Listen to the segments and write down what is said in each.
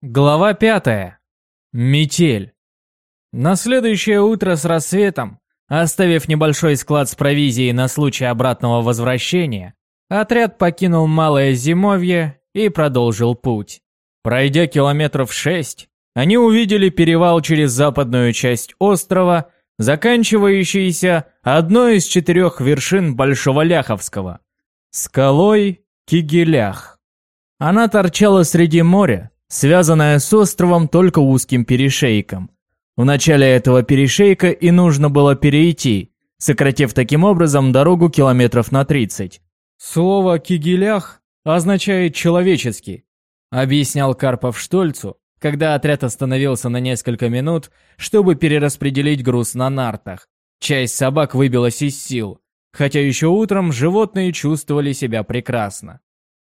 Глава пятая. Метель. На следующее утро с рассветом, оставив небольшой склад с провизией на случай обратного возвращения, отряд покинул Малое Зимовье и продолжил путь. Пройдя километров шесть, они увидели перевал через западную часть острова, заканчивающийся одной из четырех вершин Большого Ляховского – скалой Кигелях. Она торчала среди моря, связанная с островом только узким перешейком. В начале этого перешейка и нужно было перейти, сократив таким образом дорогу километров на 30. Слово «кигелях» означает «человеческий», объяснял Карпов Штольцу, когда отряд остановился на несколько минут, чтобы перераспределить груз на нартах. Часть собак выбилась из сил, хотя еще утром животные чувствовали себя прекрасно.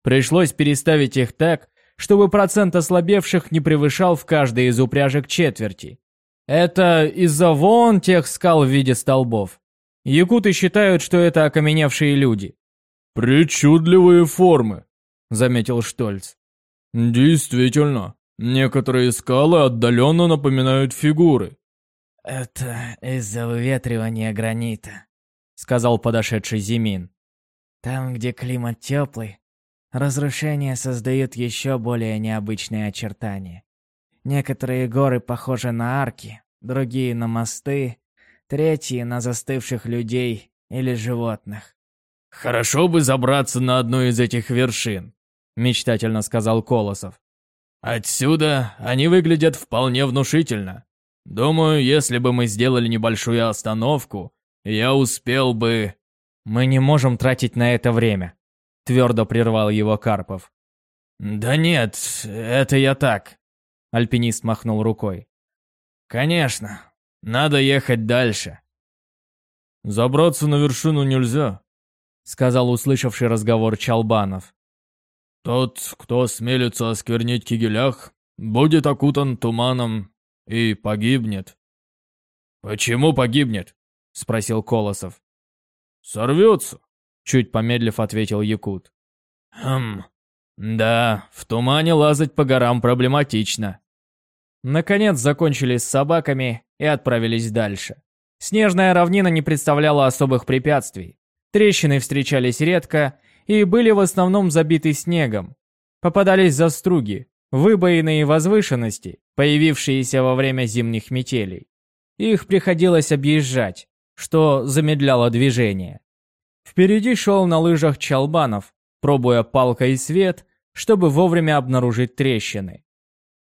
Пришлось переставить их так, чтобы процент ослабевших не превышал в каждой из упряжек четверти. Это из-за вон тех скал в виде столбов. Якуты считают, что это окаменевшие люди. «Причудливые формы», — заметил Штольц. «Действительно, некоторые скалы отдаленно напоминают фигуры». «Это из-за выветривания гранита», — сказал подошедший Зимин. «Там, где климат теплый, Разрушения создают еще более необычные очертания. Некоторые горы похожи на арки, другие на мосты, третьи на застывших людей или животных. «Хорошо бы забраться на одну из этих вершин», — мечтательно сказал Колосов. «Отсюда они выглядят вполне внушительно. Думаю, если бы мы сделали небольшую остановку, я успел бы...» «Мы не можем тратить на это время», Твердо прервал его Карпов. «Да нет, это я так», — альпинист махнул рукой. «Конечно, надо ехать дальше». «Забраться на вершину нельзя», — сказал услышавший разговор Чалбанов. «Тот, кто смелится осквернить кигелях, будет окутан туманом и погибнет». «Почему погибнет?» — спросил Колосов. «Сорвется», Чуть помедлив ответил Якут. Хм, да, в тумане лазать по горам проблематично. Наконец закончили с собаками и отправились дальше. Снежная равнина не представляла особых препятствий. Трещины встречались редко и были в основном забиты снегом. Попадались заструги, выбоины и возвышенности, появившиеся во время зимних метелей. Их приходилось объезжать, что замедляло движение. Впереди шел на лыжах Чалбанов, пробуя палкой свет, чтобы вовремя обнаружить трещины.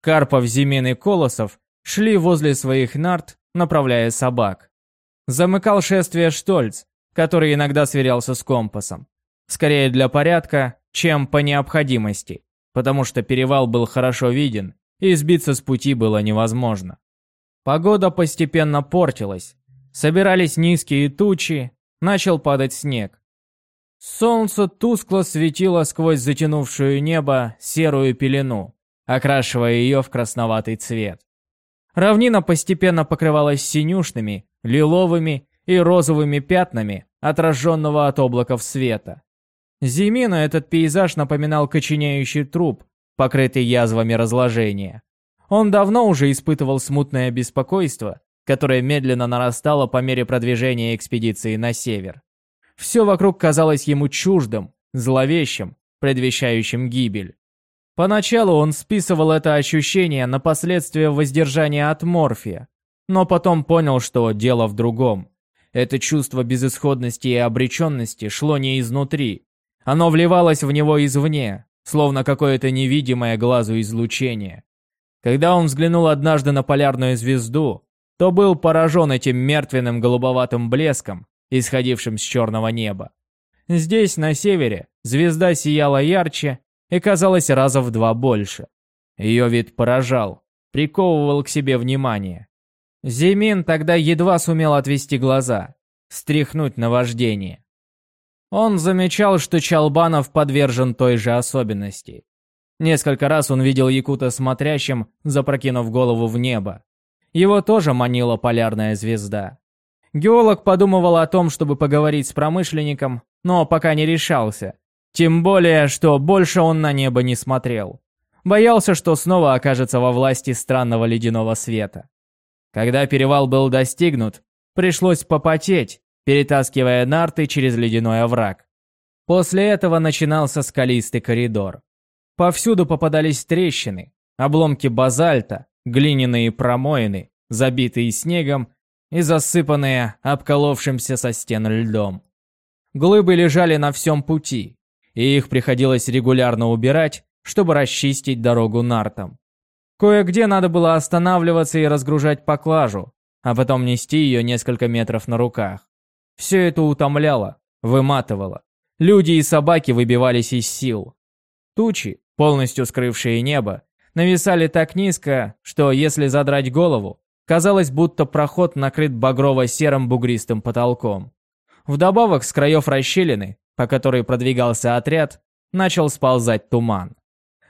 Карпов, Зимин и Колосов шли возле своих нарт, направляя собак. Замыкал шествие Штольц, который иногда сверялся с компасом. Скорее для порядка, чем по необходимости, потому что перевал был хорошо виден, и сбиться с пути было невозможно. Погода постепенно портилась. Собирались низкие тучи, начал падать снег. Солнце тускло светило сквозь затянувшую небо серую пелену, окрашивая ее в красноватый цвет. Равнина постепенно покрывалась синюшными, лиловыми и розовыми пятнами отраженного от облаков света. Зимину этот пейзаж напоминал коченеющий труп, покрытый язвами разложения. Он давно уже испытывал смутное беспокойство, которое медленно нарастало по мере продвижения экспедиции на север. Все вокруг казалось ему чуждым, зловещим, предвещающим гибель. Поначалу он списывал это ощущение на последствия воздержания от морфия, но потом понял, что дело в другом. Это чувство безысходности и обреченности шло не изнутри. Оно вливалось в него извне, словно какое-то невидимое глазу излучение. Когда он взглянул однажды на полярную звезду, то был поражен этим мертвенным голубоватым блеском, исходившим с черного неба. Здесь, на севере, звезда сияла ярче и казалась раза в два больше. Ее вид поражал, приковывал к себе внимание. Зимин тогда едва сумел отвести глаза, стряхнуть наваждение. Он замечал, что Чалбанов подвержен той же особенности. Несколько раз он видел Якута смотрящим, запрокинув голову в небо. Его тоже манила полярная звезда. Геолог подумывал о том, чтобы поговорить с промышленником, но пока не решался. Тем более, что больше он на небо не смотрел. Боялся, что снова окажется во власти странного ледяного света. Когда перевал был достигнут, пришлось попотеть, перетаскивая нарты через ледяной овраг. После этого начинался скалистый коридор. Повсюду попадались трещины, обломки базальта, глиняные промоины, забитые снегом и засыпанные обколовшимся со стен льдом. Глыбы лежали на всем пути, и их приходилось регулярно убирать, чтобы расчистить дорогу нартам. Кое-где надо было останавливаться и разгружать поклажу, а потом нести ее несколько метров на руках. Все это утомляло, выматывало. Люди и собаки выбивались из сил. Тучи, полностью скрывшие небо, нависали так низко, что если задрать голову, казалось, будто проход накрыт багрово-серым бугристым потолком. Вдобавок, с краев расщелины, по которой продвигался отряд, начал сползать туман.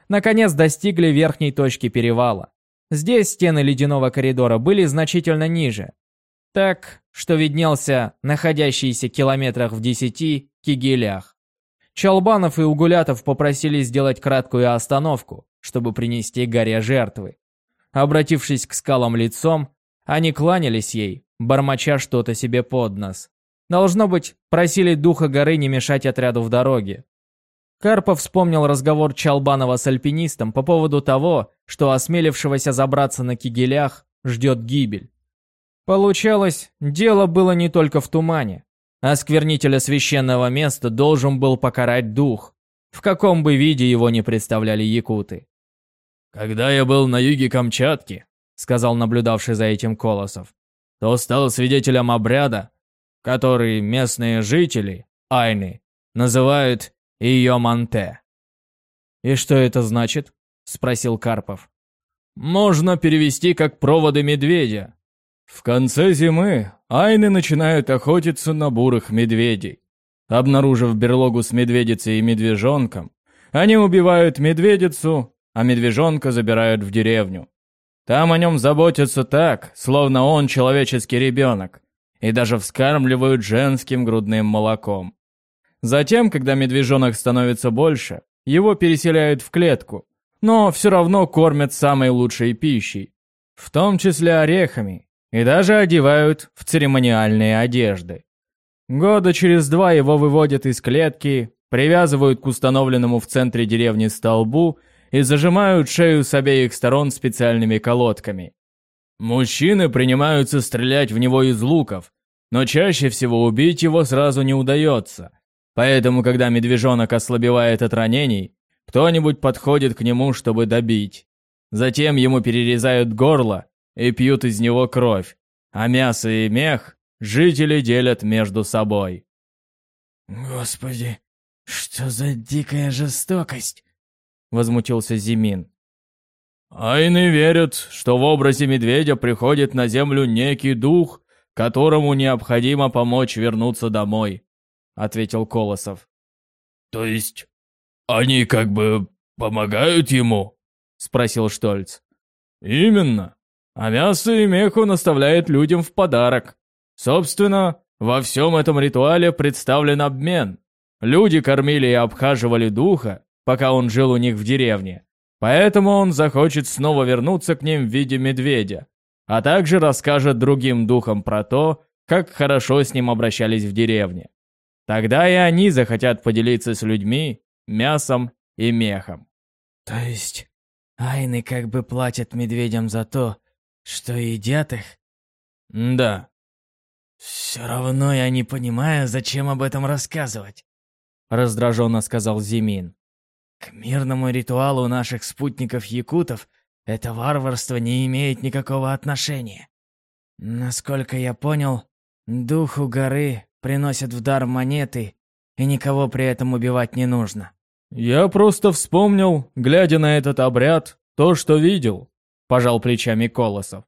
Наконец достигли верхней точки перевала. Здесь стены ледяного коридора были значительно ниже. Так, что виднелся находящийся километрах в десяти кигелях. Чалбанов и Угулятов попросили сделать краткую остановку, чтобы принести горе жертвы. Обратившись к скалам лицом, они кланялись ей, бормоча что-то себе под нос. Должно быть, просили духа горы не мешать отряду в дороге. Карпов вспомнил разговор Чалбанова с альпинистом по поводу того, что осмелившегося забраться на кигелях ждет гибель. Получалось, дело было не только в тумане. Осквернителя священного места должен был покарать дух, в каком бы виде его не представляли якуты. «Когда я был на юге Камчатки», — сказал наблюдавший за этим Колосов, то стал свидетелем обряда, который местные жители, айны, называют Иоманте. «И что это значит?» — спросил Карпов. «Можно перевести как проводы медведя. В конце зимы айны начинают охотиться на бурых медведей. Обнаружив берлогу с медведицей и медвежонком, они убивают медведицу, а медвежонка забирают в деревню. Там о нем заботятся так, словно он человеческий ребенок, и даже вскармливают женским грудным молоком. Затем, когда медвежонок становится больше, его переселяют в клетку, но все равно кормят самой лучшей пищей, в том числе орехами, и даже одевают в церемониальные одежды. Года через два его выводят из клетки, привязывают к установленному в центре деревни столбу и зажимают шею с обеих сторон специальными колодками. Мужчины принимаются стрелять в него из луков, но чаще всего убить его сразу не удается. Поэтому, когда медвежонок ослабевает от ранений, кто-нибудь подходит к нему, чтобы добить. Затем ему перерезают горло и пьют из него кровь, а мясо и мех жители делят между собой. «Господи, что за дикая жестокость!» — возмутился Зимин. Айны верят, что в образе медведя приходит на землю некий дух, которому необходимо помочь вернуться домой, ответил Колосов. То есть они как бы помогают ему? спросил Штольц. Именно. А мясо и мех он оставляет людям в подарок. Собственно, во всем этом ритуале представлен обмен. Люди кормили и обхаживали духа, пока он жил у них в деревне. Поэтому он захочет снова вернуться к ним в виде медведя, а также расскажет другим духам про то, как хорошо с ним обращались в деревне. Тогда и они захотят поделиться с людьми мясом и мехом. То есть айны как бы платят медведям за то, что едят их? Да. Все равно я не понимаю, зачем об этом рассказывать. Раздраженно сказал Зимин. К мирному ритуалу наших спутников-якутов это варварство не имеет никакого отношения. Насколько я понял, духу горы приносят в дар монеты, и никого при этом убивать не нужно. Я просто вспомнил, глядя на этот обряд, то, что видел, пожал плечами Колосов.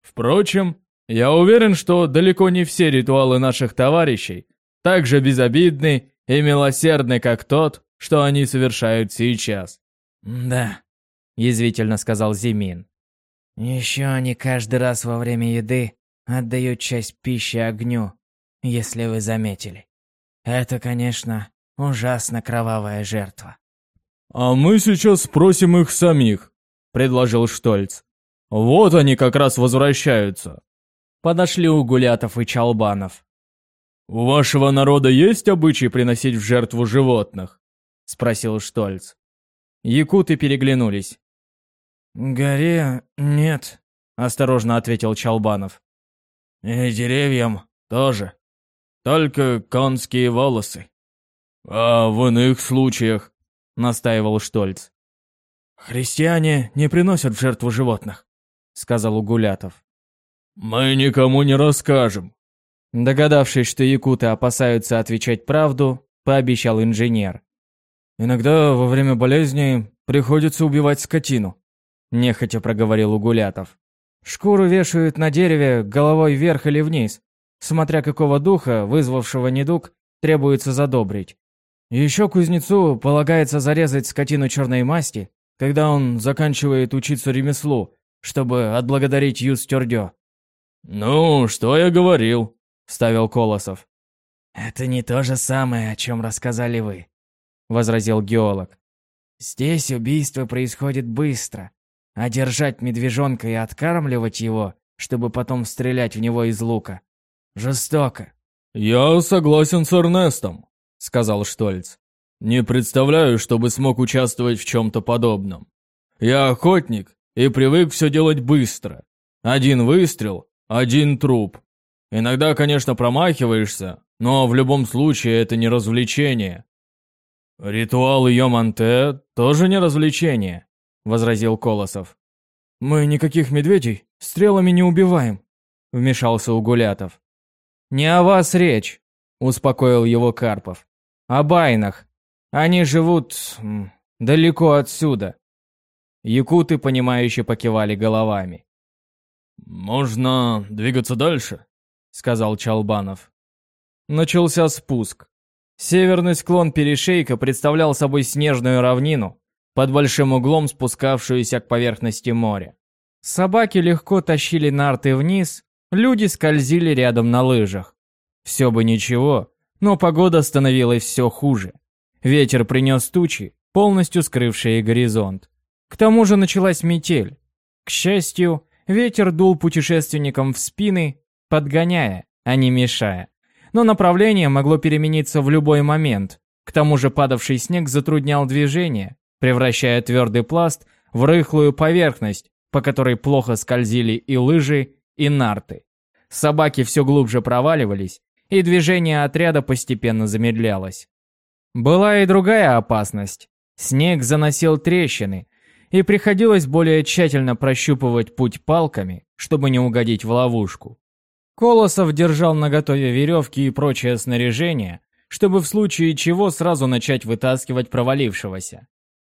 Впрочем, я уверен, что далеко не все ритуалы наших товарищей так же безобидны и милосердны, как тот, что они совершают сейчас. «Да», — язвительно сказал Зимин. «Еще они каждый раз во время еды отдают часть пищи огню, если вы заметили. Это, конечно, ужасно кровавая жертва». «А мы сейчас спросим их самих», — предложил Штольц. «Вот они как раз возвращаются». Подошли Угулятов и Чалбанов. «У вашего народа есть обычай приносить в жертву животных?» — спросил Штольц. Якуты переглянулись. «Горе нет», — осторожно ответил Чалбанов. «И деревьям тоже. Только конские волосы». «А в иных случаях?» — настаивал Штольц. «Христиане не приносят в жертву животных», — сказал Угулятов. «Мы никому не расскажем». Догадавшись, что якуты опасаются отвечать правду, пообещал инженер. «Иногда во время болезни приходится убивать скотину», — нехотя проговорил Угулятов. «Шкуру вешают на дереве головой вверх или вниз, смотря какого духа, вызвавшего недуг, требуется задобрить. Еще кузнецу полагается зарезать скотину черной масти, когда он заканчивает учиться ремеслу, чтобы отблагодарить Юстюрдё. «Ну, что я говорил», — ставил Колосов. «Это не то же самое, о чем рассказали вы», — возразил геолог. «Здесь убийство происходит быстро, а держать медвежонка и откармливать его, чтобы потом стрелять в него из лука, жестоко». «Я согласен с Эрнестом», — сказал Штольц. «Не представляю, чтобы смог участвовать в чем-то подобном. Я охотник и привык все делать быстро. Один выстрел, один труп. Иногда, конечно, промахиваешься, но в любом случае это не развлечение». «Ритуал Йоманте тоже не развлечение», — возразил Колосов. «Мы никаких медведей стрелами не убиваем», — вмешался Угулятов. «Не о вас речь», — успокоил его Карпов о байнах. Они живут далеко отсюда. Якуты, понимающе покивали головами. «Можно двигаться дальше», — сказал Чалбанов. Начался спуск. Северный склон перешейка представлял собой снежную равнину, под большим углом спускавшуюся к поверхности моря. Собаки легко тащили нарты вниз, люди скользили рядом на лыжах. Все бы ничего, но погода становилась все хуже. Ветер принес тучи, полностью скрывшие горизонт. К тому же началась метель. К счастью, ветер дул путешественникам в спины, подгоняя, а не мешая. Но направление могло перемениться в любой момент. К тому же падавший снег затруднял движение, превращая твердый пласт в рыхлую поверхность, по которой плохо скользили и лыжи, и нарты. Собаки все глубже проваливались, и движение отряда постепенно замедлялось. Была и другая опасность. Снег заносил трещины, и приходилось более тщательно прощупывать путь палками, чтобы не угодить в ловушку. Колосов держал наготове веревки и прочее снаряжение, чтобы в случае чего сразу начать вытаскивать провалившегося.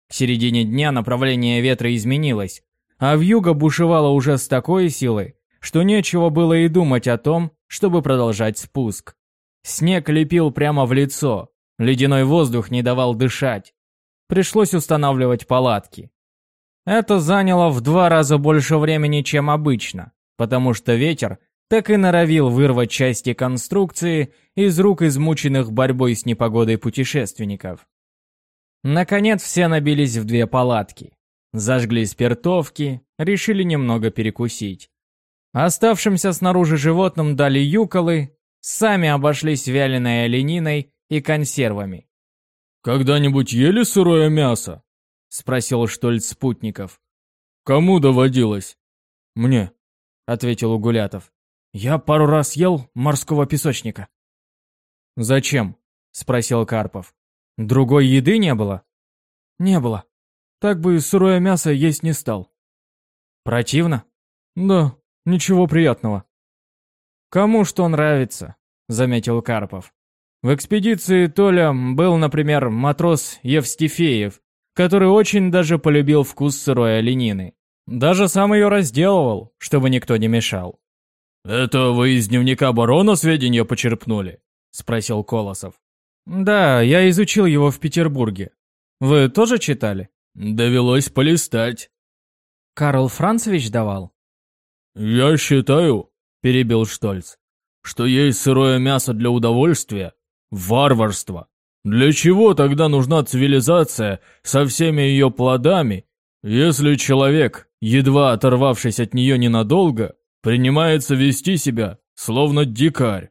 К середине дня направление ветра изменилось, а вьюга бушевала уже с такой силой, что нечего было и думать о том, чтобы продолжать спуск. Снег лепил прямо в лицо, ледяной воздух не давал дышать. Пришлось устанавливать палатки. Это заняло в два раза больше времени, чем обычно, потому что ветер так и норовил вырвать части конструкции из рук измученных борьбой с непогодой путешественников. Наконец все набились в две палатки. Зажгли спиртовки, решили немного перекусить. Оставшимся снаружи животным дали юколы, сами обошлись вяленой олениной и консервами. «Когда-нибудь ели сырое мясо?» — спросил Штольц спутников. «Кому доводилось?» «Мне», — ответил Угулятов. «Я пару раз ел морского песочника». «Зачем?» — спросил Карпов. «Другой еды не было?» «Не было. Так бы сырое мясо есть не стал». «Противно?» «Да, Ничего приятного. Кому что нравится, заметил Карпов. В экспедиции Толя был, например, матрос Евстифеев, который очень даже полюбил вкус сырой оленины. Даже сам ее разделывал, чтобы никто не мешал. «Это вы из дневника барона сведения почерпнули?» — спросил Колосов. «Да, я изучил его в Петербурге. Вы тоже читали?» «Довелось полистать». «Карл Францевич давал?» «Я считаю», — перебил Штольц, «что есть сырое мясо для удовольствия — варварство. Для чего тогда нужна цивилизация со всеми ее плодами, если человек, едва оторвавшись от нее ненадолго, принимается вести себя, словно дикарь?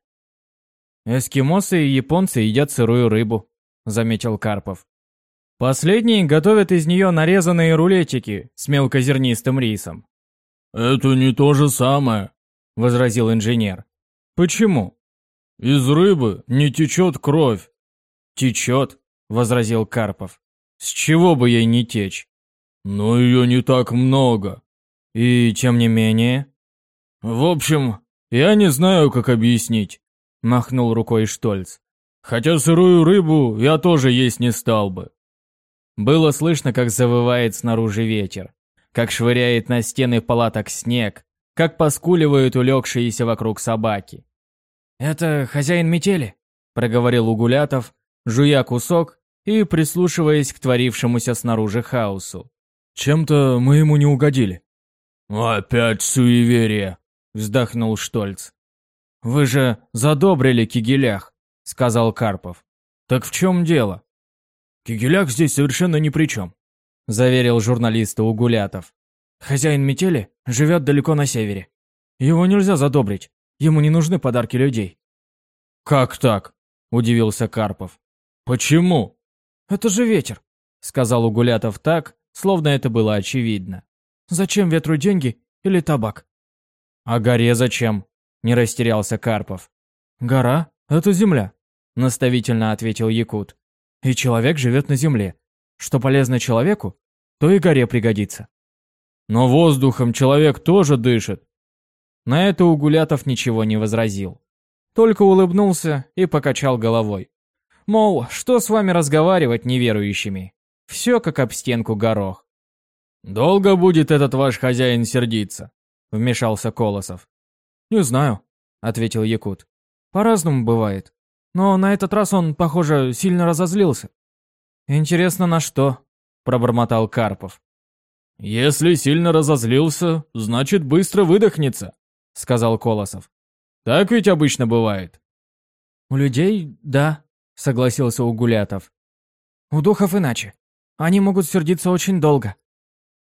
«Эскимосы и японцы едят сырую рыбу», — заметил Карпов. «Последние готовят из нее нарезанные рулетики с мелкозернистым рисом». «Это не то же самое», — возразил инженер. «Почему?» «Из рыбы не течет кровь». «Течет», — возразил Карпов. «С чего бы ей не течь?» «Но ее не так много». «И тем не менее...» «В общем, я не знаю, как объяснить махнул рукой Штольц. Хотя сырую рыбу я тоже есть не стал бы. Было слышно, как завывает снаружи ветер, как швыряет на стены палаток снег, как поскуливают улегшиеся вокруг собаки. «Это хозяин метели», — проговорил Угулятов, жуя кусок и прислушиваясь к творившемуся снаружи хаосу. «Чем-то мы ему не угодили». «Опять суеверие», — вздохнул Штольц. «Вы же задобрили Кигелях», — сказал Карпов. «Так в чем дело?» «Кигелях здесь совершенно ни при чем», — заверил журналиста Угулятов. «Хозяин метели живет далеко на севере. Его нельзя задобрить, ему не нужны подарки людей». «Как так?» — удивился Карпов. «Почему?» «Это же ветер», — сказал Угулятов так, словно это было очевидно. «Зачем ветру деньги или табак?» «А горе зачем?» Не растерялся Карпов. «Гора — это земля», — наставительно ответил Якут. «И человек живет на земле. Что полезно человеку, то и горе пригодится». «Но воздухом человек тоже дышит». На это Угулятов ничего не возразил. Только улыбнулся и покачал головой. Мол, что с вами разговаривать неверующими? Все как об стенку горох. «Долго будет этот ваш хозяин сердиться?» — вмешался Колосов. «Не знаю», — ответил Якут. «По-разному бывает. Но на этот раз он, похоже, сильно разозлился». «Интересно, на что?» — пробормотал Карпов. «Если сильно разозлился, значит, быстро выдохнется», — сказал Колосов. «Так ведь обычно бывает». «У людей, да», — согласился Угулятов. «У духов иначе. Они могут сердиться очень долго».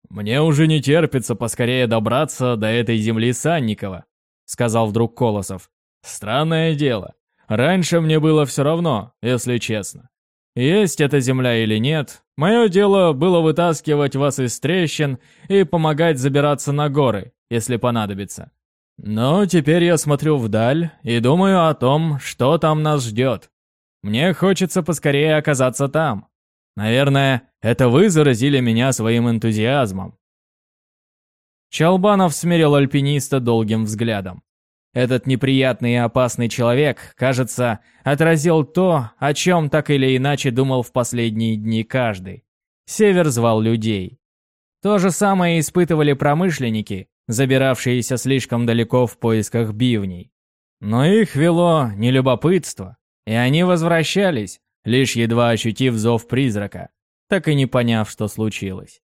«Мне уже не терпится поскорее добраться до этой земли Санникова», сказал вдруг Колосов. Странное дело. Раньше мне было все равно, если честно. Есть эта земля или нет, мое дело было вытаскивать вас из трещин и помогать забираться на горы, если понадобится. Но теперь я смотрю вдаль и думаю о том, что там нас ждет. Мне хочется поскорее оказаться там. Наверное, это вы заразили меня своим энтузиазмом. Чалбанов смерил альпиниста долгим взглядом. Этот неприятный и опасный человек, кажется, отразил то, о чем так или иначе думал в последние дни каждый. Север звал людей. То же самое испытывали промышленники, забиравшиеся слишком далеко в поисках бивней. Но их вело не любопытство, и они возвращались, лишь едва ощутив зов призрака, так и не поняв, что случилось.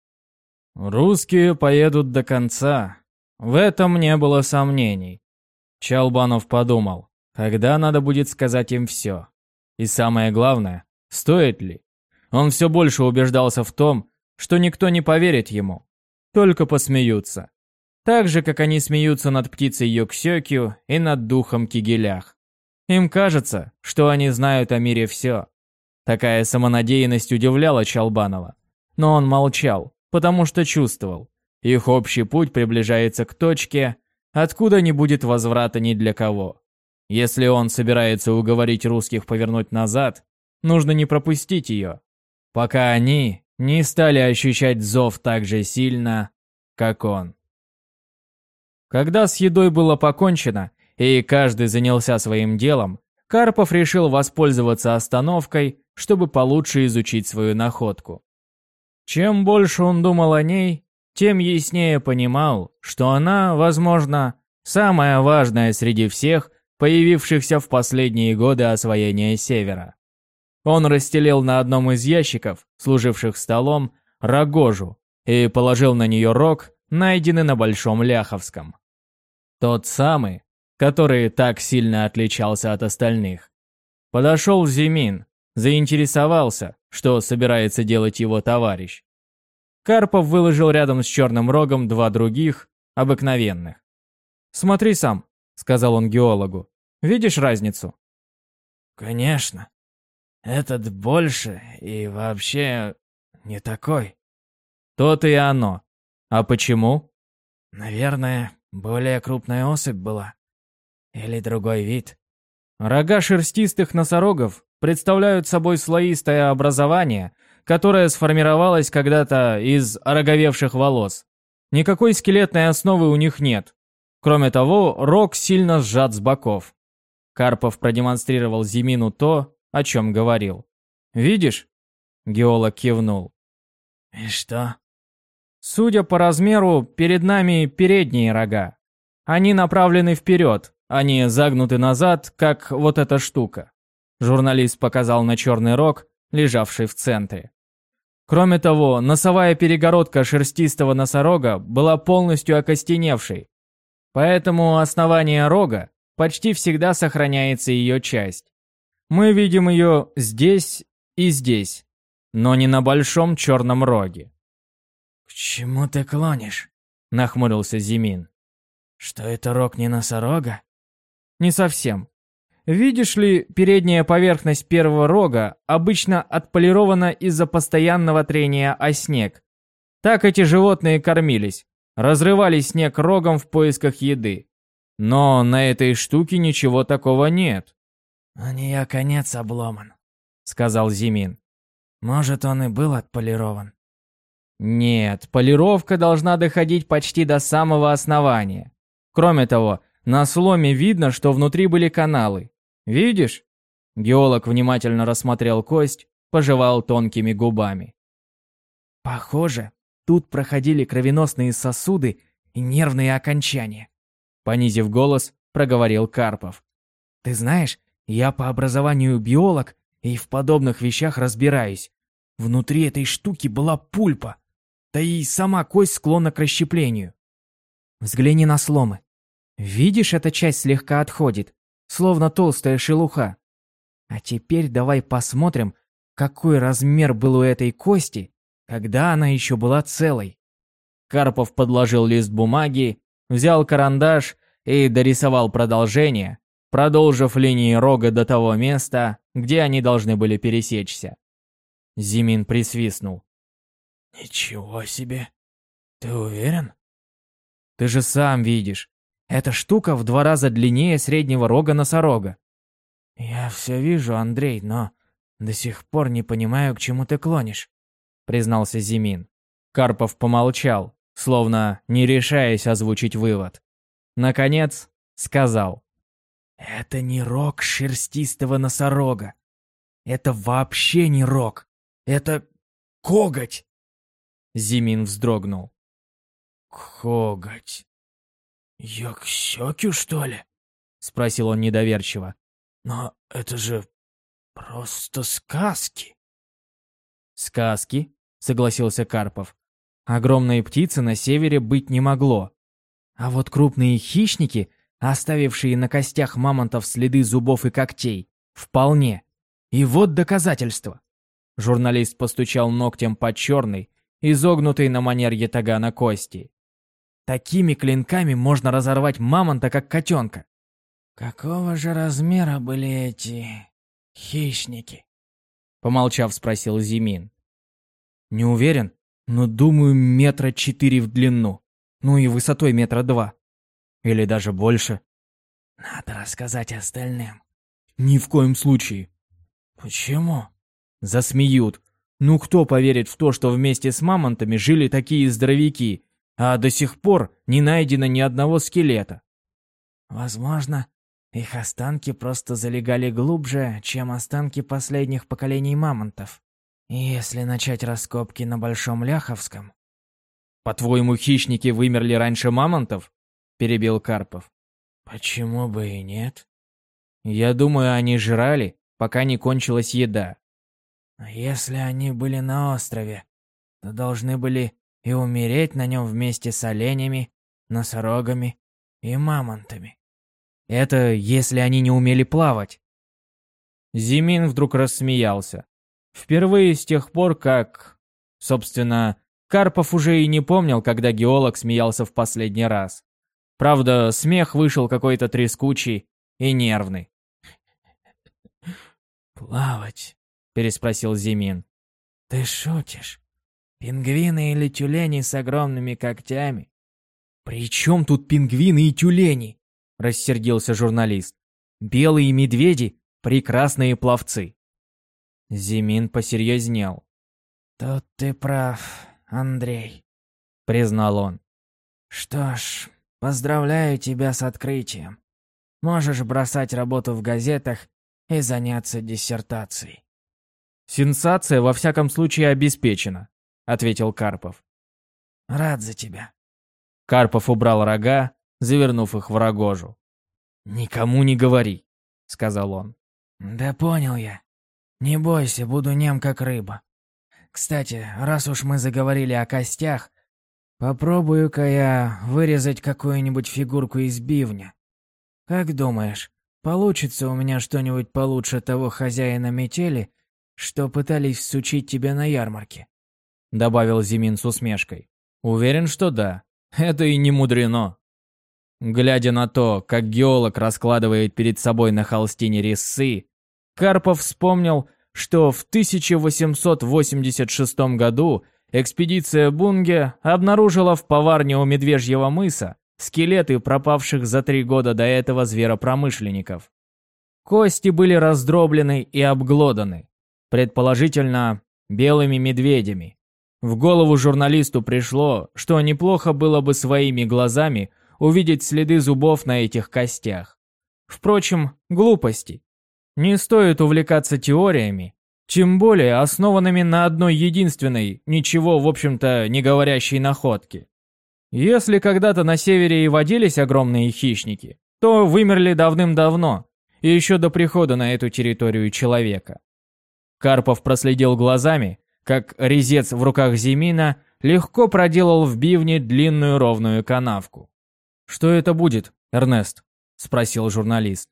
Русские поедут до конца. В этом не было сомнений. Чалбанов подумал, когда надо будет сказать им все. И самое главное, стоит ли? Он все больше убеждался в том, что никто не поверит ему. Только посмеются. Так же, как они смеются над птицей Йоксёкью и над духом Кигелях. Им кажется, что они знают о мире все. Такая самонадеянность удивляла Чалбанова. Но он молчал потому что чувствовал, их общий путь приближается к точке, откуда не будет возврата ни для кого. Если он собирается уговорить русских повернуть назад, нужно не пропустить ее, пока они не стали ощущать зов так же сильно, как он. Когда с едой было покончено, и каждый занялся своим делом, Карпов решил воспользоваться остановкой, чтобы получше изучить свою находку. Чем больше он думал о ней, тем яснее понимал, что она, возможно, самая важная среди всех, появившихся в последние годы освоения Севера. Он расстелил на одном из ящиков, служивших столом, рогожу и положил на нее рог, найденный на Большом Ляховском. Тот самый, который так сильно отличался от остальных. Подошел Зимин, заинтересовался, что собирается делать его товарищ. Карпов выложил рядом с черным рогом два других, обыкновенных. «Смотри сам», — сказал он геологу. «Видишь разницу?» «Конечно. Этот больше и вообще не такой». «То-то и оно. А почему?» «Наверное, более крупная особь была. Или другой вид». Рога шерстистых носорогов представляют собой слоистое образование, которое сформировалось когда-то из ороговевших волос. Никакой скелетной основы у них нет. Кроме того, рог сильно сжат с боков. Карпов продемонстрировал Зимину то, о чем говорил. «Видишь?» Геолог кивнул. «И что?» «Судя по размеру, перед нами передние рога. Они направлены вперед, они загнуты назад, как вот эта штука. Журналист показал на черный рог, лежавший в центре. Кроме того, носовая перегородка шерстистого носорога была полностью окостеневшей. Поэтому основание рога почти всегда сохраняется ее часть. Мы видим ее здесь и здесь, но не на большом черном роге. «К чему ты клонишь?» – нахмурился Зимин. «Что это рог не носорога?» Не совсем. Видишь ли, передняя поверхность первого рога обычно отполирована из-за постоянного трения о снег. Так эти животные кормились, разрывали снег рогом в поисках еды. Но на этой штуке ничего такого нет. «У нее конец обломан», — сказал Зимин. «Может, он и был отполирован?» «Нет, полировка должна доходить почти до самого основания. Кроме того, на сломе видно, что внутри были каналы. Видишь? Геолог внимательно рассмотрел кость, пожевал тонкими губами. Похоже, тут проходили кровеносные сосуды и нервные окончания. Понизив голос, проговорил Карпов. Ты знаешь, я по образованию биолог и в подобных вещах разбираюсь. Внутри этой штуки была пульпа, да и сама кость склонна к расщеплению. Взгляни на сломы. Видишь, эта часть слегка отходит, словно толстая шелуха. А теперь давай посмотрим, какой размер был у этой кости, когда она еще была целой. Карпов подложил лист бумаги, взял карандаш и дорисовал продолжение, продолжив линии рога до того места, где они должны были пересечься. Зимин присвистнул. «Ничего себе! Ты уверен?» «Ты же сам видишь. Эта штука в два раза длиннее среднего рога носорога. «Я все вижу, Андрей, но до сих пор не понимаю, к чему ты клонишь», — признался Зимин. Карпов помолчал, словно не решаясь озвучить вывод. Наконец, сказал. «Это не рог шерстистого носорога. Это вообще не рог. Это коготь!» Зимин вздрогнул. «Коготь. «Яксёкю, что ли?» — спросил он недоверчиво. «Но это же просто сказки». «Сказки?» — согласился Карпов. «Огромной птицы на севере быть не могло. А вот крупные хищники, оставившие на костях мамонтов следы зубов и когтей, вполне. И вот доказательство». Журналист постучал ногтем по черной, изогнутой на манер ятагана кости. Такими клинками можно разорвать мамонта, как котенка. Какого же размера были эти хищники? Помолчав, спросил Зимин. Не уверен, но думаю, метра четыре в длину. Ну и высотой метра два. Или даже больше. Надо рассказать остальным. Ни в коем случае. Почему? Засмеют. Ну кто поверит в то, что вместе с мамонтами жили такие здоровяки, а до сих пор не найдено ни одного скелета. Возможно, их останки просто залегали глубже, чем останки последних поколений мамонтов. Если начать раскопки на Большом Ляховском... «По-твоему, хищники вымерли раньше мамонтов?» – перебил Карпов. «Почему бы и нет?» «Я думаю, они жрали, пока не кончилась еда». «Если они были на острове, то должны были и умереть на нем вместе с оленями, носорогами и мамонтами. Это если они не умели плавать. Зимин вдруг рассмеялся. Впервые с тех пор, как... Собственно, Карпов уже и не помнил, когда геолог смеялся в последний раз. Правда, смех вышел какой-то трескучий и нервный. «Плавать?» — переспросил Зимин. «Ты шутишь? Пингвины или тюлени с огромными когтями?» «При чем тут пингвины и тюлени?» — рассердился журналист. «Белые медведи — прекрасные пловцы». Зимин посерьезнел. «Тут ты прав, Андрей», — признал он. «Что ж, поздравляю тебя с открытием. Можешь бросать работу в газетах и заняться диссертацией». «Сенсация во всяком случае обеспечена», — ответил Карпов. «Рад за тебя». Карпов убрал рога, завернув их в рогожу. «Никому не говори», — сказал он. «Да понял я. Не бойся, буду нем как рыба. Кстати, раз уж мы заговорили о костях, попробую-ка я вырезать какую-нибудь фигурку из бивня. Как думаешь, получится у меня что-нибудь получше того хозяина метели, что пытались всучить тебе на ярмарке?» Добавил Зимин с усмешкой. «Уверен, что да. Это и не мудрено». Глядя на то, как геолог раскладывает перед собой на холстине резцы, Карпов вспомнил, что в 1886 году экспедиция Бунге обнаружила в поварне у Медвежьего мыса скелеты пропавших за три года до этого зверопромышленников. Кости были раздроблены и обглоданы, предположительно, белыми медведями. В голову журналисту пришло, что неплохо было бы своими глазами увидеть следы зубов на этих костях. Впрочем, глупости. Не стоит увлекаться теориями, тем более основанными на одной единственной, ничего, в общем-то, не говорящей находке. Если когда-то на севере и водились огромные хищники, то вымерли давным-давно, еще до прихода на эту территорию человека. Карпов проследил глазами, как резец в руках Зимина легко проделал в бивне длинную ровную канавку. «Что это будет, Эрнест?» – спросил журналист.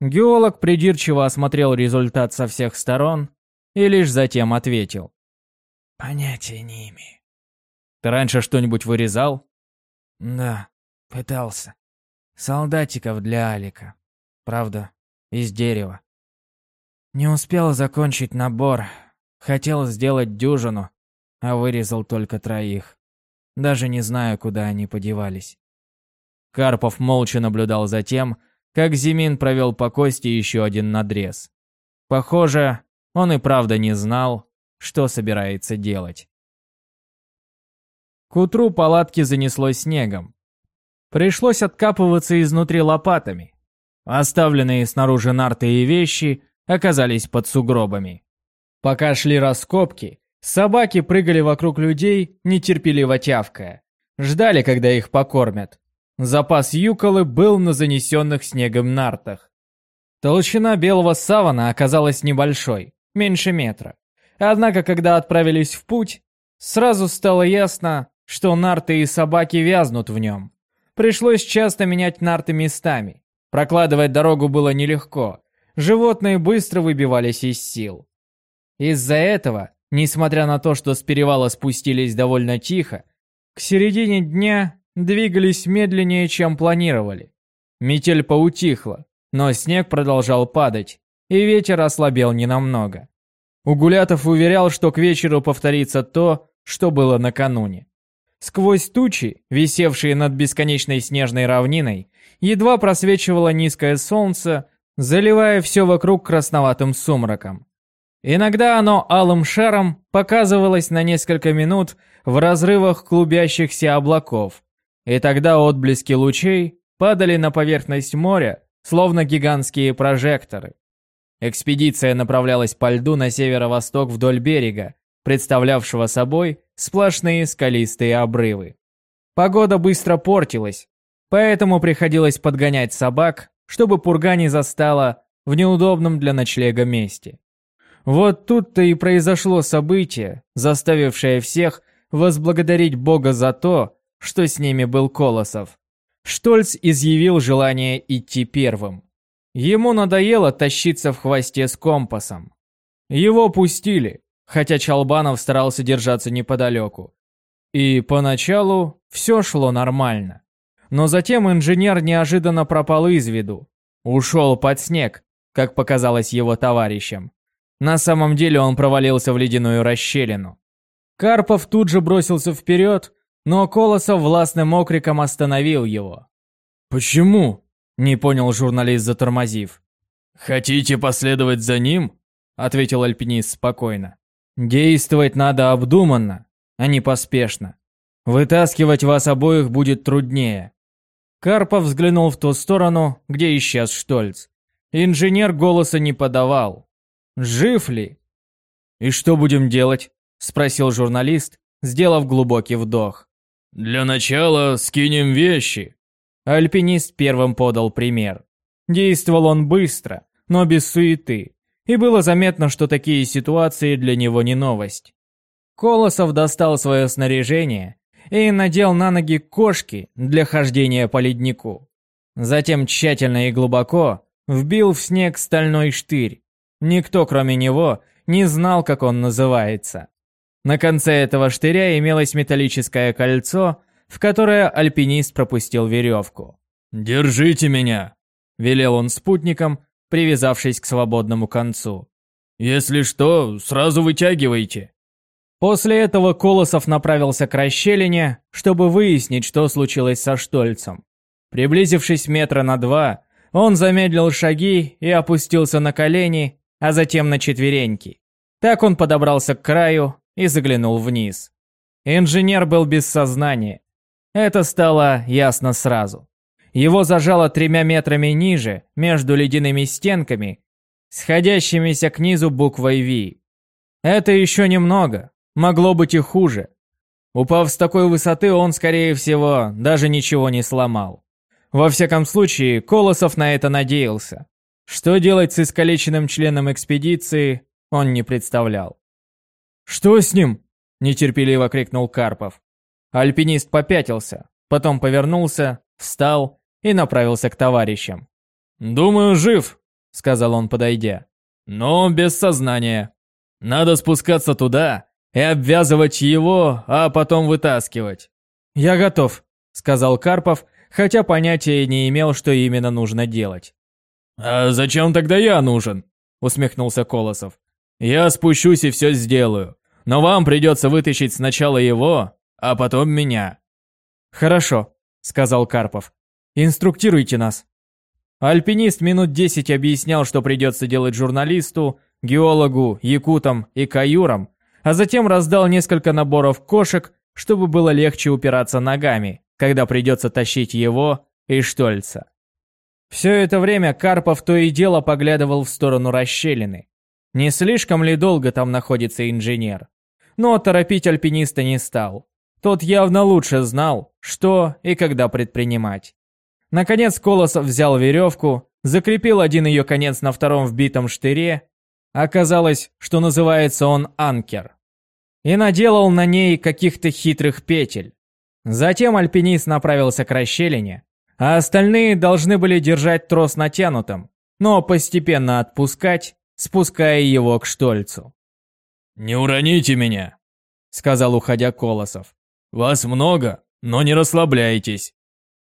Геолог придирчиво осмотрел результат со всех сторон и лишь затем ответил. «Понятия не имею». Ты раньше что-нибудь вырезал? Да, пытался. Солдатиков для Алика. Правда, из дерева. Не успел закончить набор. Хотел сделать дюжину, а вырезал только троих. Даже не знаю, куда они подевались. Карпов молча наблюдал за тем, как Зимин провел по кости еще один надрез. Похоже, он и правда не знал, что собирается делать. К утру палатки занесло снегом. Пришлось откапываться изнутри лопатами. Оставленные снаружи нарты и вещи оказались под сугробами. Пока шли раскопки, собаки прыгали вокруг людей, нетерпеливо тявкая. Ждали, когда их покормят. Запас юколы был на занесенных снегом нартах. Толщина белого савана оказалась небольшой, меньше метра. Однако, когда отправились в путь, сразу стало ясно, что нарты и собаки вязнут в нем. Пришлось часто менять нарты местами. Прокладывать дорогу было нелегко. Животные быстро выбивались из сил. Из-за этого, несмотря на то, что с перевала спустились довольно тихо, к середине дня двигались медленнее, чем планировали. Метель поутихла, но снег продолжал падать, и ветер ослабел ненамного. Угулятов уверял, что к вечеру повторится то, что было накануне. Сквозь тучи, висевшие над бесконечной снежной равниной, едва просвечивало низкое солнце, заливая все вокруг красноватым сумраком. Иногда оно алым шаром показывалось на несколько минут в разрывах клубящихся облаков, и тогда отблески лучей падали на поверхность моря, словно гигантские прожекторы. Экспедиция направлялась по льду на северо-восток вдоль берега, представлявшего собой сплошные скалистые обрывы. Погода быстро портилась, поэтому приходилось подгонять собак, чтобы пурга не застала в неудобном для ночлега месте. Вот тут-то и произошло событие, заставившее всех возблагодарить Бога за то, что с ними был Колосов. Штольц изъявил желание идти первым. Ему надоело тащиться в хвосте с компасом. Его пустили, хотя Чалбанов старался держаться неподалеку. И поначалу все шло нормально. Но затем инженер неожиданно пропал из виду. Ушел под снег, как показалось его товарищам. На самом деле он провалился в ледяную расщелину. Карпов тут же бросился вперед, но Колосов властным окриком остановил его. «Почему?» – не понял журналист, затормозив. «Хотите последовать за ним?» – ответил альпинист спокойно. «Действовать надо обдуманно, а не поспешно. Вытаскивать вас обоих будет труднее. Карпов взглянул в ту сторону, где исчез Штольц. Инженер голоса не подавал. Жив ли? «И что будем делать?» – спросил журналист, сделав глубокий вдох. «Для начала скинем вещи». Альпинист первым подал пример. Действовал он быстро, но без суеты, и было заметно, что такие ситуации для него не новость. Колосов достал свое снаряжение и надел на ноги кошки для хождения по леднику. Затем тщательно и глубоко вбил в снег стальной штырь. Никто, кроме него, не знал, как он называется. На конце этого штыря имелось металлическое кольцо, в которое альпинист пропустил веревку. «Держите меня!» – велел он спутникам, привязавшись к свободному концу. «Если что, сразу вытягивайте!» После этого Колосов направился к расщелине, чтобы выяснить, что случилось со Штольцем. Приблизившись метра на два, он замедлил шаги и опустился на колени, а затем на четвереньки. Так он подобрался к краю и заглянул вниз. Инженер был без сознания. Это стало ясно сразу. Его зажало тремя метрами ниже, между ледяными стенками, сходящимися к низу буквой «Ви». Это еще немного, Могло быть и хуже. Упав с такой высоты, он, скорее всего, даже ничего не сломал. Во всяком случае, Колосов на это надеялся. Что делать с искалеченным членом экспедиции, он не представлял. «Что с ним?» – нетерпеливо крикнул Карпов. Альпинист попятился, потом повернулся, встал и направился к товарищам. «Думаю, жив», – сказал он, подойдя. «Но без сознания. Надо спускаться туда и обвязывать его, а потом вытаскивать. «Я готов», — сказал Карпов, хотя понятия не имел, что именно нужно делать. «А зачем тогда я нужен?» — усмехнулся Колосов. «Я спущусь и все сделаю, но вам придется вытащить сначала его, а потом меня». «Хорошо», — сказал Карпов. «Инструктируйте нас». Альпинист минут десять объяснял, что придется делать журналисту, геологу, якутам и каюрам, а затем раздал несколько наборов кошек, чтобы было легче упираться ногами, когда придется тащить его и Штольца. Все это время Карпов то и дело поглядывал в сторону расщелины. Не слишком ли долго там находится инженер? Но торопить альпиниста не стал. Тот явно лучше знал, что и когда предпринимать. Наконец Колосов взял веревку, закрепил один ее конец на втором вбитом штыре Оказалось, что называется он анкер. И наделал на ней каких-то хитрых петель. Затем альпинист направился к расщелине, а остальные должны были держать трос натянутым, но постепенно отпускать, спуская его к Штольцу. «Не уроните меня», — сказал, уходя Колосов. «Вас много, но не расслабляйтесь».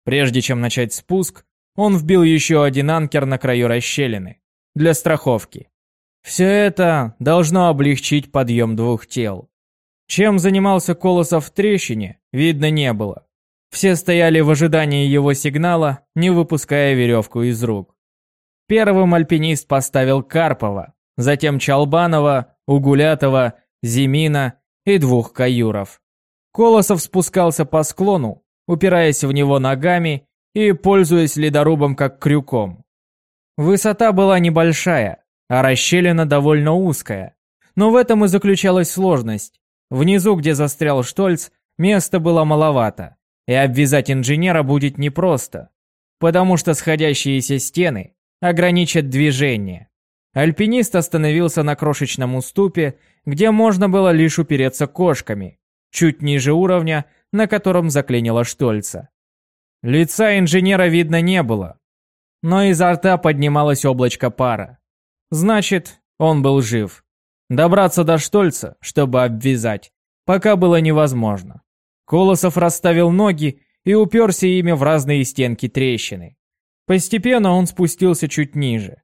Прежде чем начать спуск, он вбил еще один анкер на краю расщелины, для страховки. Все это должно облегчить подъем двух тел. Чем занимался Колосов в трещине, видно не было. Все стояли в ожидании его сигнала, не выпуская веревку из рук. Первым альпинист поставил Карпова, затем Чалбанова, Угулятова, Зимина и двух каюров. Колосов спускался по склону, упираясь в него ногами и пользуясь ледорубом как крюком. Высота была небольшая, а расщелина довольно узкая. Но в этом и заключалась сложность. Внизу, где застрял Штольц, места было маловато, и обвязать инженера будет непросто, потому что сходящиеся стены ограничат движение. Альпинист остановился на крошечном уступе, где можно было лишь упереться кошками, чуть ниже уровня, на котором заклинило Штольца. Лица инженера видно не было. но изо рта поднималось облачко пара. Значит, он был жив. Добраться до Штольца, чтобы обвязать, пока было невозможно. Колосов расставил ноги и уперся ими в разные стенки трещины. Постепенно он спустился чуть ниже.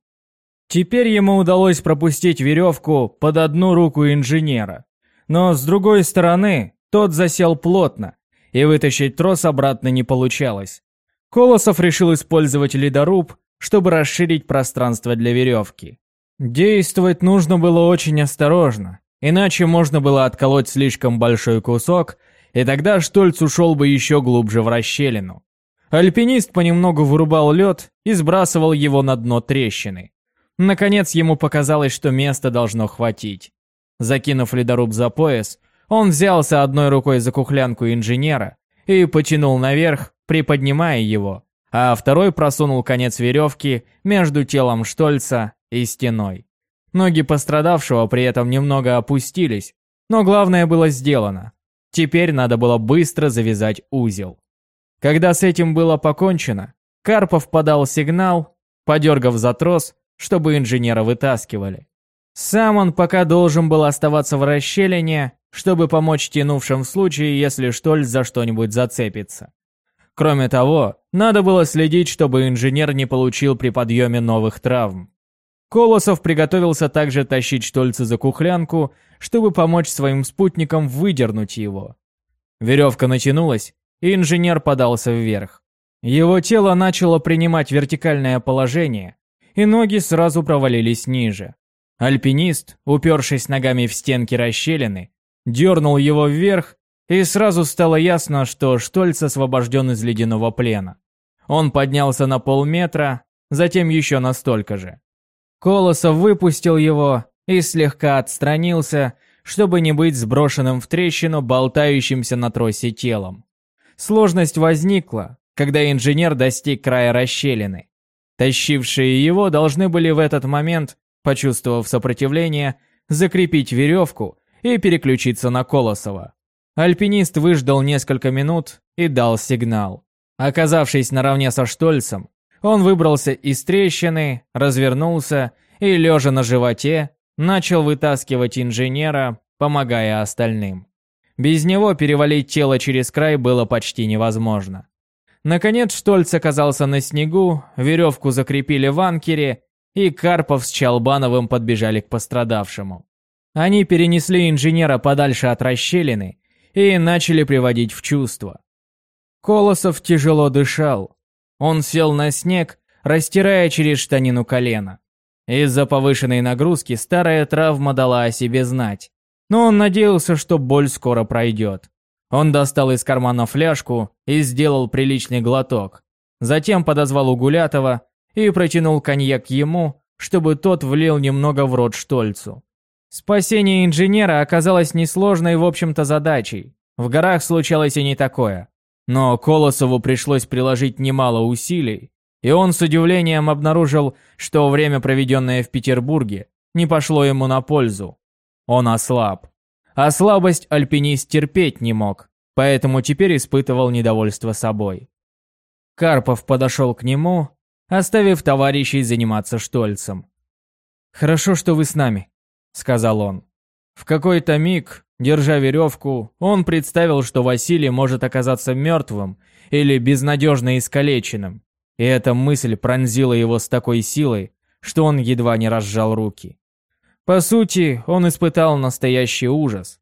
Теперь ему удалось пропустить веревку под одну руку инженера. Но с другой стороны, тот засел плотно, и вытащить трос обратно не получалось. Колосов решил использовать ледоруб, чтобы расширить пространство для веревки. Действовать нужно было очень осторожно, иначе можно было отколоть слишком большой кусок, и тогда Штольц ушел бы еще глубже в расщелину. Альпинист понемногу вырубал лед и сбрасывал его на дно трещины. Наконец ему показалось, что места должно хватить. Закинув ледоруб за пояс, он взялся одной рукой за кухлянку инженера и потянул наверх, приподнимая его, а второй просунул конец веревки между телом Штольца и стеной. Ноги пострадавшего при этом немного опустились, но главное было сделано. Теперь надо было быстро завязать узел. Когда с этим было покончено, Карпов подал сигнал, подергав за трос, чтобы инженера вытаскивали. Сам он пока должен был оставаться в расщелине, чтобы помочь тянувшим в случае, если Штольц за что-нибудь зацепится. Кроме того, надо было следить, чтобы инженер не получил при подъеме новых травм. Колосов приготовился также тащить Штольца за кухлянку, чтобы помочь своим спутникам выдернуть его. Веревка натянулась, и инженер подался вверх. Его тело начало принимать вертикальное положение, и ноги сразу провалились ниже. Альпинист, упершись ногами в стенки расщелины, дернул его вверх, и сразу стало ясно, что Штольц освобожден из ледяного плена. Он поднялся на полметра, затем еще на столько же. Колосов выпустил его и слегка отстранился, чтобы не быть сброшенным в трещину болтающимся на тросе телом. Сложность возникла, когда инженер достиг края расщелины. Тащившие его должны были в этот момент, почувствовав сопротивление, закрепить веревку и переключиться на Колосова. Альпинист выждал несколько минут и дал сигнал. Оказавшись наравне со Штольцем, он выбрался из трещины, развернулся и, лежа на животе, начал вытаскивать инженера, помогая остальным. Без него перевалить тело через край было почти невозможно. Наконец Штольц оказался на снегу, веревку закрепили в анкере, и Карпов с Чалбановым подбежали к пострадавшему. Они перенесли инженера подальше от расщелины и начали приводить в чувство. Колосов тяжело дышал. Он сел на снег, растирая через штанину колено. Из-за повышенной нагрузки старая травма дала о себе знать. Но он надеялся, что боль скоро пройдет. Он достал из кармана фляжку и сделал приличный глоток. Затем подозвал Угулятова и протянул коньяк ему, чтобы тот влил немного в рот Штольцу. Спасение инженера оказалось несложной в общем-то задачей. В горах случалось и не такое. Но Колосову пришлось приложить немало усилий, и он с удивлением обнаружил, что время, проведенное в Петербурге, не пошло ему на пользу. Он ослаб. А слабость альпинист терпеть не мог, поэтому теперь испытывал недовольство собой. Карпов подошел к нему, оставив товарищей заниматься Штольцем. «Хорошо, что вы с нами», — сказал он. В какой-то миг, держа веревку, он представил, что Василий может оказаться мертвым или безнадежно искалеченным, и эта мысль пронзила его с такой силой, что он едва не разжал руки. По сути, он испытал настоящий ужас.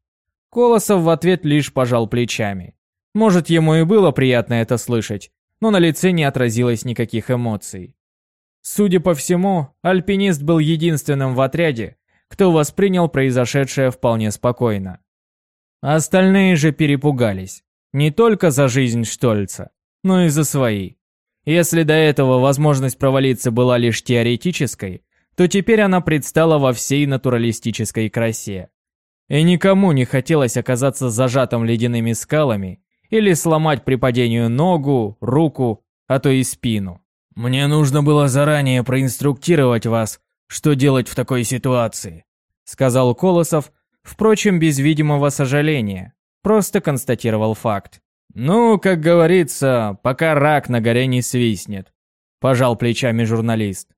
Колосов в ответ лишь пожал плечами. Может, ему и было приятно это слышать, но на лице не отразилось никаких эмоций. Судя по всему, альпинист был единственным в отряде, кто воспринял произошедшее вполне спокойно. Остальные же перепугались. Не только за жизнь Штольца, но и за свои. Если до этого возможность провалиться была лишь теоретической, то теперь она предстала во всей натуралистической красе. И никому не хотелось оказаться зажатым ледяными скалами или сломать при падении ногу, руку, а то и спину. «Мне нужно было заранее проинструктировать вас, что делать в такой ситуации», сказал Колосов, впрочем, без видимого сожаления. Просто констатировал факт. Ну, как говорится, пока рак на горе не свистнет. Пожал плечами журналист.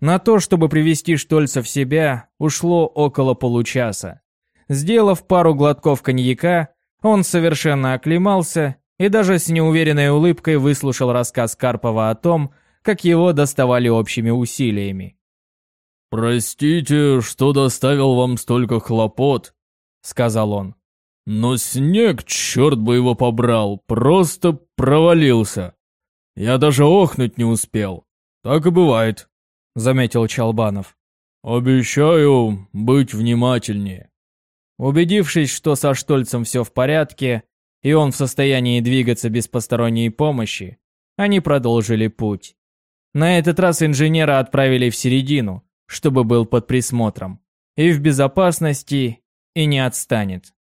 На то, чтобы привести Штольца в себя, ушло около получаса. Сделав пару глотков коньяка, он совершенно оклемался и даже с неуверенной улыбкой выслушал рассказ Карпова о том, как его доставали общими усилиями. «Простите, что доставил вам столько хлопот», — сказал он. «Но снег, черт бы его побрал, просто провалился. Я даже охнуть не успел. Так и бывает», — заметил Чалбанов. «Обещаю быть внимательнее». Убедившись, что со Штольцем все в порядке, и он в состоянии двигаться без посторонней помощи, они продолжили путь. На этот раз инженера отправили в середину, чтобы был под присмотром. И в безопасности, и не отстанет.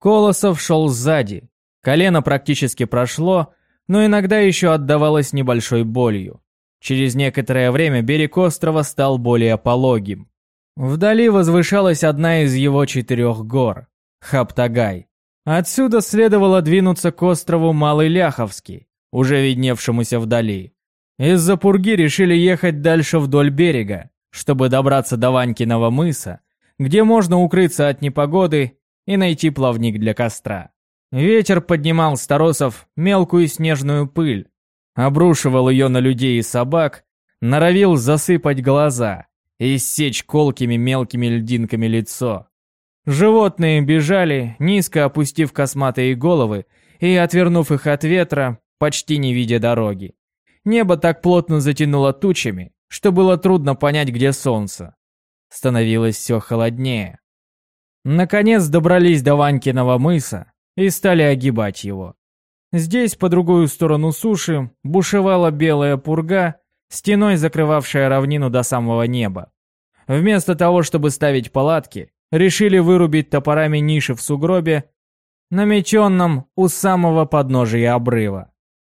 Колосов шел сзади. Колено практически прошло, но иногда еще отдавалось небольшой болью. Через некоторое время берег острова стал более пологим. Вдали возвышалась одна из его четырех гор – Хаптагай. Отсюда следовало двинуться к острову Малый Ляховский, уже видневшемуся вдали. Из-за пурги решили ехать дальше вдоль берега, чтобы добраться до Ванькиного мыса, где можно укрыться от непогоды и найти плавник для костра. Ветер поднимал с торосов мелкую снежную пыль, обрушивал ее на людей и собак, норовил засыпать глаза – и иссечь колкими мелкими льдинками лицо. Животные бежали, низко опустив косматые головы и отвернув их от ветра, почти не видя дороги. Небо так плотно затянуло тучами, что было трудно понять, где солнце. Становилось все холоднее. Наконец добрались до Ванькиного мыса и стали огибать его. Здесь, по другую сторону суши, бушевала белая пурга стеной закрывавшая равнину до самого неба. Вместо того, чтобы ставить палатки, решили вырубить топорами ниши в сугробе, намеченном у самого подножия обрыва.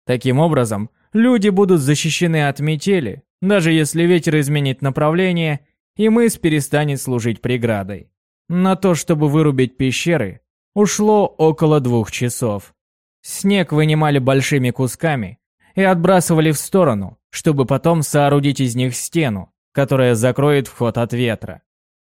Таким образом, люди будут защищены от метели, даже если ветер изменит направление, и мыс перестанет служить преградой. На то, чтобы вырубить пещеры, ушло около двух часов. Снег вынимали большими кусками и отбрасывали в сторону, чтобы потом соорудить из них стену, которая закроет вход от ветра.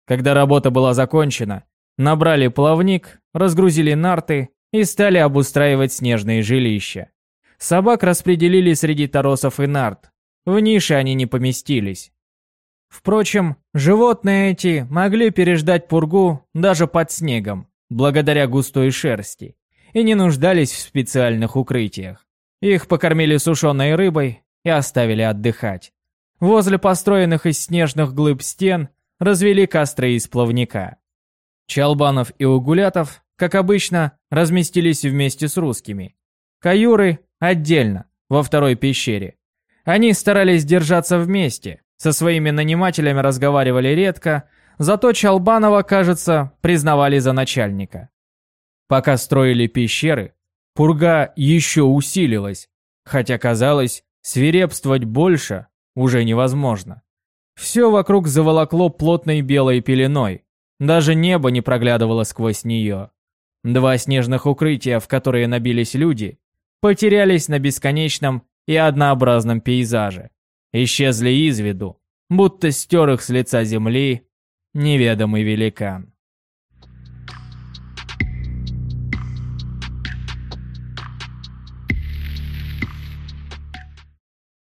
Когда работа была закончена, набрали плавник, разгрузили нарты и стали обустраивать снежные жилища. Собак распределили среди торосов и нарт. В нише они не поместились. Впрочем, животные эти могли переждать пургу даже под снегом, благодаря густой шерсти, и не нуждались в специальных укрытиях. Их покормили сушеной рыбой, и оставили отдыхать. Возле построенных из снежных глыб стен развели костры из плавника. Чалбанов и Угулятов, как обычно, разместились вместе с русскими. Каюры отдельно, во второй пещере. Они старались держаться вместе, со своими нанимателями разговаривали редко, зато Чалбанова, кажется, признавали за начальника. Пока строили пещеры, пурга еще усилилась, хотя казалось, Свирепствовать больше уже невозможно. Все вокруг заволокло плотной белой пеленой. Даже небо не проглядывало сквозь нее. Два снежных укрытия, в которые набились люди, потерялись на бесконечном и однообразном пейзаже. Исчезли из виду, будто стер их с лица земли неведомый великан.